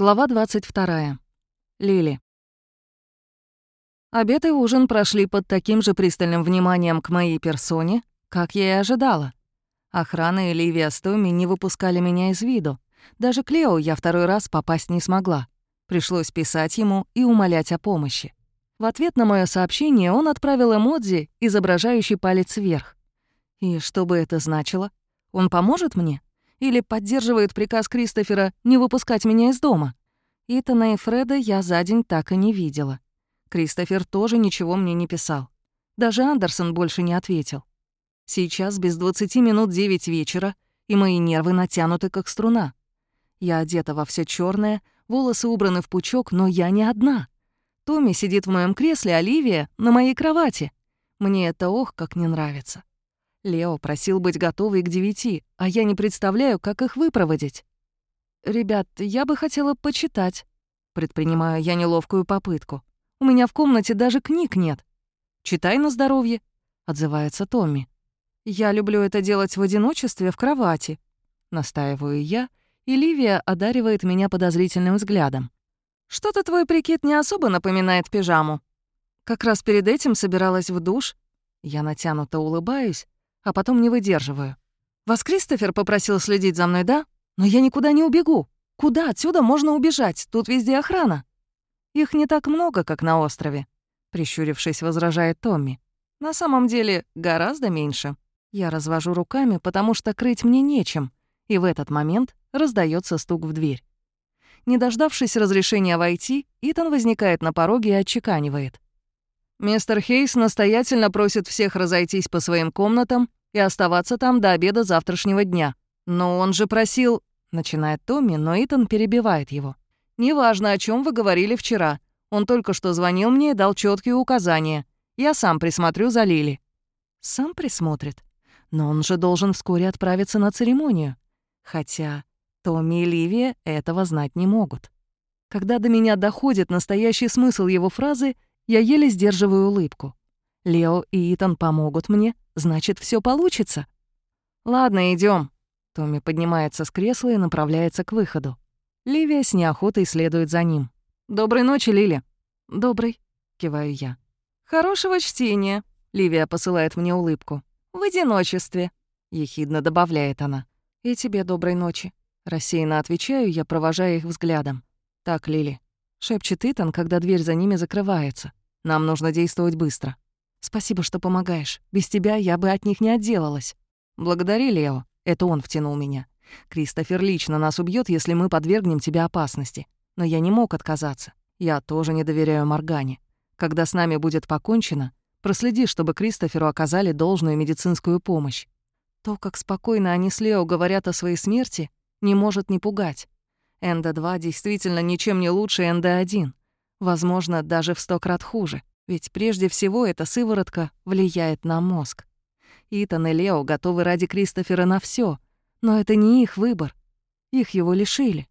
Глава 22. Лили. Обед и ужин прошли под таким же пристальным вниманием к моей персоне, как я и ожидала. Охрана и Ливия с не выпускали меня из виду. Даже Клео я второй раз попасть не смогла. Пришлось писать ему и умолять о помощи. В ответ на мое сообщение он отправил эмодзи, изображающий палец вверх. И что бы это значило? Он поможет мне? Или поддерживает приказ Кристофера не выпускать меня из дома? Итана и Фреда я за день так и не видела. Кристофер тоже ничего мне не писал. Даже Андерсон больше не ответил. Сейчас без 20 минут 9 вечера, и мои нервы натянуты как струна. Я одета во все черное, волосы убраны в пучок, но я не одна. Томми сидит в моем кресле, Оливия — на моей кровати. Мне это ох, как не нравится. Лео просил быть готовой к девяти, а я не представляю, как их выпроводить. «Ребят, я бы хотела почитать», — предпринимаю я неловкую попытку. «У меня в комнате даже книг нет». «Читай на здоровье», — отзывается Томми. «Я люблю это делать в одиночестве в кровати», — настаиваю я, и Ливия одаривает меня подозрительным взглядом. «Что-то твой прикид не особо напоминает пижаму». Как раз перед этим собиралась в душ. Я натянуто улыбаюсь, а потом не выдерживаю. «Вас Кристофер попросил следить за мной, да? Но я никуда не убегу. Куда отсюда можно убежать? Тут везде охрана». «Их не так много, как на острове», — прищурившись, возражает Томми. «На самом деле гораздо меньше». Я развожу руками, потому что крыть мне нечем, и в этот момент раздается стук в дверь. Не дождавшись разрешения войти, Итан возникает на пороге и отчеканивает. «Мистер Хейс настоятельно просит всех разойтись по своим комнатам и оставаться там до обеда завтрашнего дня. Но он же просил...» — начинает Томми, но Итан перебивает его. «Неважно, о чем вы говорили вчера. Он только что звонил мне и дал четкие указания. Я сам присмотрю за Лили». «Сам присмотрит? Но он же должен вскоре отправиться на церемонию. Хотя Томми и Ливия этого знать не могут. Когда до меня доходит настоящий смысл его фразы, я еле сдерживаю улыбку. Лео и Итан помогут мне, значит, все получится. Ладно, идем. Томми поднимается с кресла и направляется к выходу. Ливия с неохотой следует за ним. «Доброй ночи, Лили». «Добрый», — киваю я. «Хорошего чтения», — Ливия посылает мне улыбку. «В одиночестве», — ехидно добавляет она. «И тебе доброй ночи». Рассеянно отвечаю я, провожая их взглядом. «Так, Лили», — шепчет Итан, когда дверь за ними закрывается. «Нам нужно действовать быстро». «Спасибо, что помогаешь. Без тебя я бы от них не отделалась». «Благодари, Лео. Это он втянул меня. Кристофер лично нас убьет, если мы подвергнем тебя опасности. Но я не мог отказаться. Я тоже не доверяю Моргане. Когда с нами будет покончено, проследи, чтобы Кристоферу оказали должную медицинскую помощь. То, как спокойно они с Лео говорят о своей смерти, не может не пугать. Энда-2 действительно ничем не лучше Энда-1. Возможно, даже в сто крат хуже. Ведь прежде всего эта сыворотка влияет на мозг. Итан и Лео готовы ради Кристофера на все, но это не их выбор. Их его лишили.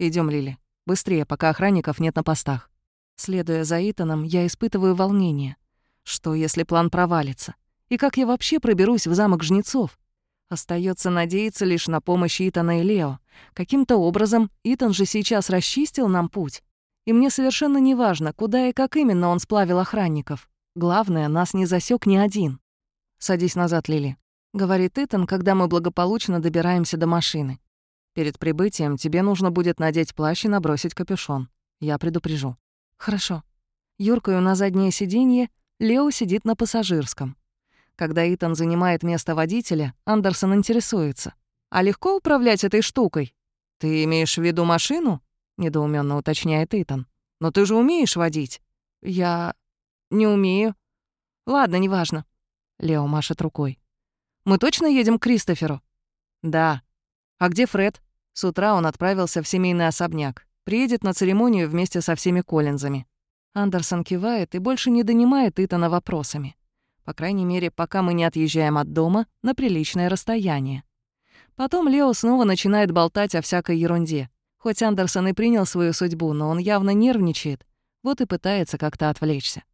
Идем, Лили. Быстрее, пока охранников нет на постах. Следуя за Итаном, я испытываю волнение. Что, если план провалится? И как я вообще проберусь в замок жнецов? Остается надеяться лишь на помощь Итана и Лео. Каким-то образом Итан же сейчас расчистил нам путь. И мне совершенно не важно, куда и как именно он сплавил охранников. Главное, нас не засек ни один. «Садись назад, Лили», — говорит Итан, когда мы благополучно добираемся до машины. «Перед прибытием тебе нужно будет надеть плащ и набросить капюшон. Я предупрежу». «Хорошо». Юркаю на заднее сиденье, Лео сидит на пассажирском. Когда Итан занимает место водителя, Андерсон интересуется. «А легко управлять этой штукой? Ты имеешь в виду машину?» — недоуменно уточняет Итан. «Но ты же умеешь водить?» «Я... не умею». «Ладно, неважно». Лео машет рукой. «Мы точно едем к Кристоферу?» «Да». «А где Фред?» С утра он отправился в семейный особняк. Приедет на церемонию вместе со всеми Коллинзами. Андерсон кивает и больше не донимает Итана вопросами. По крайней мере, пока мы не отъезжаем от дома на приличное расстояние. Потом Лео снова начинает болтать о всякой ерунде. Хоть Андерсон и принял свою судьбу, но он явно нервничает, вот и пытается как-то отвлечься.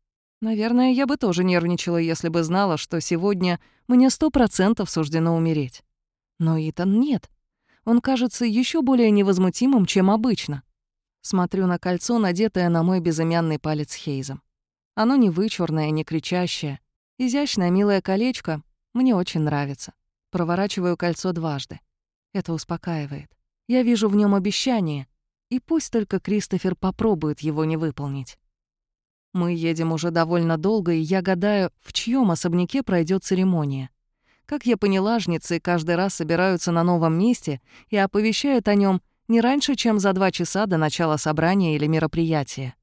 Наверное, я бы тоже нервничала, если бы знала, что сегодня мне сто процентов суждено умереть. Но Итан нет. Он кажется еще более невозмутимым, чем обычно. Смотрю на кольцо, надетое на мой безымянный палец Хейзом. Оно не вычурное, не кричащее. Изящное, милое колечко мне очень нравится. Проворачиваю кольцо дважды. Это успокаивает. Я вижу в нем обещание, и пусть только Кристофер попробует его не выполнить. Мы едем уже довольно долго, и я гадаю, в чьем особняке пройдет церемония. Как я поняла, жнецы каждый раз собираются на новом месте и оповещают о нем не раньше, чем за два часа до начала собрания или мероприятия.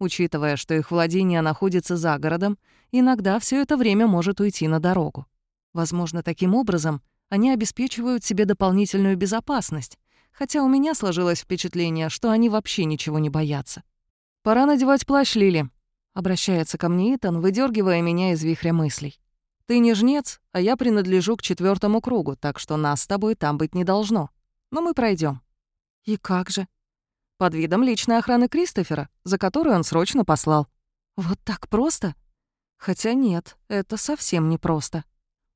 Учитывая, что их владение находится за городом, иногда все это время может уйти на дорогу. Возможно, таким образом они обеспечивают себе дополнительную безопасность, хотя у меня сложилось впечатление, что они вообще ничего не боятся. «Пора надевать плащ, Лили», — обращается ко мне Итан, выдергивая меня из вихря мыслей. «Ты не жнец, а я принадлежу к четвертому кругу, так что нас с тобой там быть не должно. Но мы пройдем. «И как же?» «Под видом личной охраны Кристофера, за которую он срочно послал». «Вот так просто?» «Хотя нет, это совсем не просто.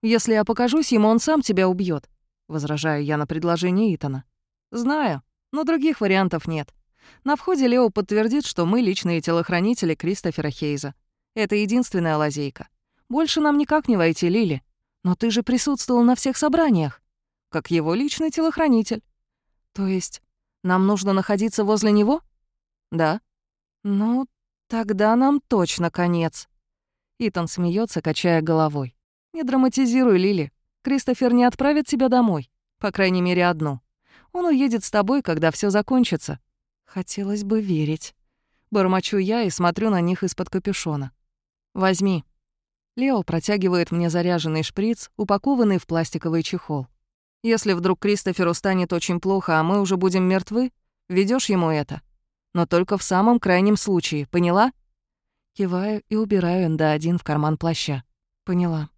Если я покажусь ему, он сам тебя убьет. возражаю я на предложение Итана. «Знаю, но других вариантов нет. На входе Лео подтвердит, что мы личные телохранители Кристофера Хейза. Это единственная лазейка. Больше нам никак не войти, Лили. Но ты же присутствовал на всех собраниях. Как его личный телохранитель. То есть нам нужно находиться возле него? Да. Ну, тогда нам точно конец. Итан смеется, качая головой. Не драматизируй, Лили. Кристофер не отправит тебя домой. По крайней мере, одну. Он уедет с тобой, когда все закончится. Хотелось бы верить. Бормочу я и смотрю на них из-под капюшона. Возьми. Лео протягивает мне заряженный шприц, упакованный в пластиковый чехол. Если вдруг Кристоферу станет очень плохо, а мы уже будем мертвы, ведешь ему это. Но только в самом крайнем случае, поняла? Киваю и убираю НД-1 в карман плаща. Поняла.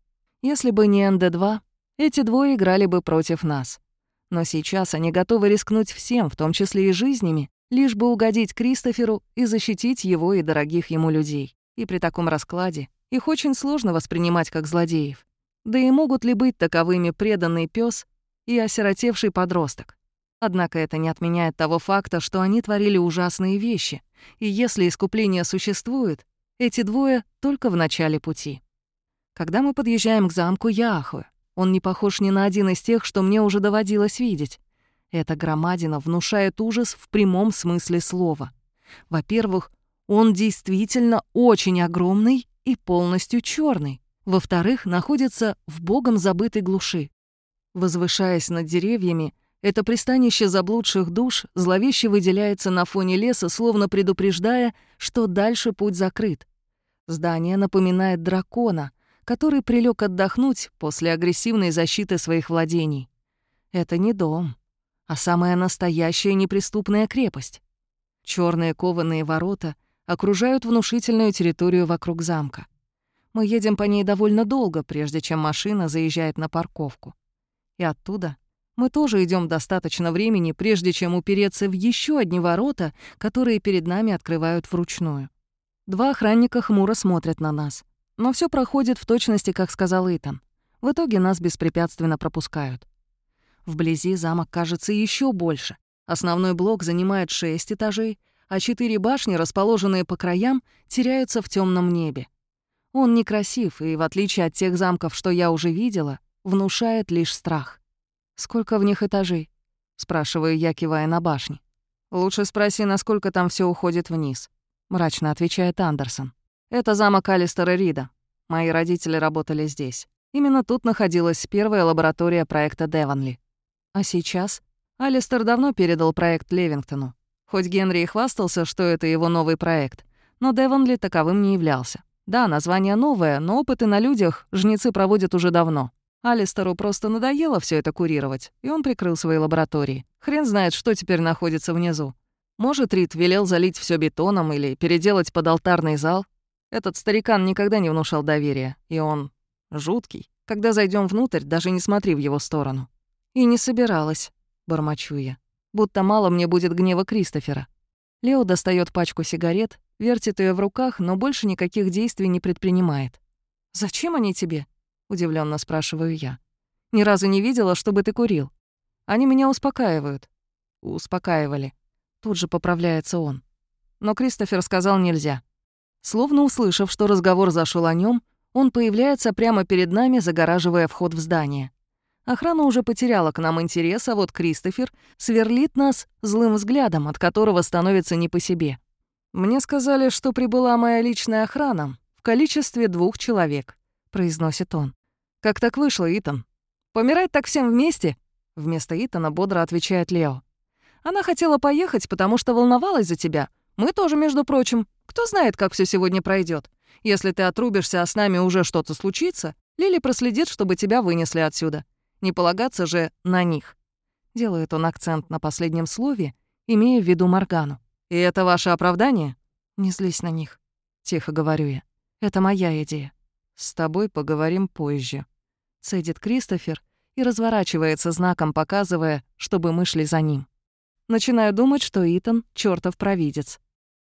Если бы не НД-2, эти двое играли бы против нас. Но сейчас они готовы рискнуть всем, в том числе и жизнями, лишь бы угодить Кристоферу и защитить его и дорогих ему людей. И при таком раскладе их очень сложно воспринимать как злодеев. Да и могут ли быть таковыми преданный пес и осиротевший подросток? Однако это не отменяет того факта, что они творили ужасные вещи, и если искупление существует, эти двое только в начале пути. Когда мы подъезжаем к замку, я. Он не похож ни на один из тех, что мне уже доводилось видеть. Эта громадина внушает ужас в прямом смысле слова. Во-первых, он действительно очень огромный и полностью черный. Во-вторых, находится в богом забытой глуши. Возвышаясь над деревьями, это пристанище заблудших душ зловеще выделяется на фоне леса, словно предупреждая, что дальше путь закрыт. Здание напоминает дракона, который прилег отдохнуть после агрессивной защиты своих владений. Это не дом, а самая настоящая неприступная крепость. Черные кованые ворота окружают внушительную территорию вокруг замка. Мы едем по ней довольно долго, прежде чем машина заезжает на парковку. И оттуда мы тоже идем достаточно времени, прежде чем упереться в еще одни ворота, которые перед нами открывают вручную. Два охранника хмуро смотрят на нас. Но все проходит в точности, как сказал Итан. В итоге нас беспрепятственно пропускают. Вблизи замок кажется еще больше. Основной блок занимает шесть этажей, а четыре башни, расположенные по краям, теряются в темном небе. Он некрасив и, в отличие от тех замков, что я уже видела, внушает лишь страх. «Сколько в них этажей?» — спрашиваю я, кивая на башни. «Лучше спроси, насколько там все уходит вниз», — мрачно отвечает Андерсон. Это замок Алистера Рида. Мои родители работали здесь. Именно тут находилась первая лаборатория проекта Девонли. А сейчас? Алистер давно передал проект Левингтону. Хоть Генри и хвастался, что это его новый проект, но Девонли таковым не являлся. Да, название новое, но опыты на людях жнецы проводят уже давно. Алистеру просто надоело все это курировать, и он прикрыл свои лаборатории. Хрен знает, что теперь находится внизу. Может, Рид велел залить все бетоном или переделать под алтарный зал, этот старикан никогда не внушал доверия, и он жуткий. Когда зайдем внутрь, даже не смотри в его сторону. И не собиралась, бормочу я. Будто мало мне будет гнева Кристофера. Лео достает пачку сигарет, вертит ее в руках, но больше никаких действий не предпринимает. «Зачем они тебе?» — удивленно спрашиваю я. «Ни разу не видела, чтобы ты курил. Они меня успокаивают». «Успокаивали», Тут же поправляется он. Но Кристофер сказал нельзя. Словно услышав, что разговор зашел о нем, он появляется прямо перед нами, загораживая вход в здание. Охрана уже потеряла к нам интерес, а вот Кристофер сверлит нас злым взглядом, от которого становится не по себе. «Мне сказали, что прибыла моя личная охрана в количестве двух человек», — произносит он. «Как так вышло, Итан? Помирать так всем вместе?» Вместо Итана бодро отвечает Лео. «Она хотела поехать, потому что волновалась за тебя. Мы тоже, между прочим. Кто знает, как все сегодня пройдет. Если ты отрубишься, а с нами уже что-то случится, Лили проследит, чтобы тебя вынесли отсюда. Не полагаться же на них. Делает он акцент на последнем слове, имея в виду Моргану. «И это ваше оправдание?» «Не злись на них», — тихо говорю я. «Это моя идея. С тобой поговорим позже», — цедит Кристофер и разворачивается знаком, показывая, чтобы мы шли за ним. Начинаю думать, что Итан — чёртов провидец.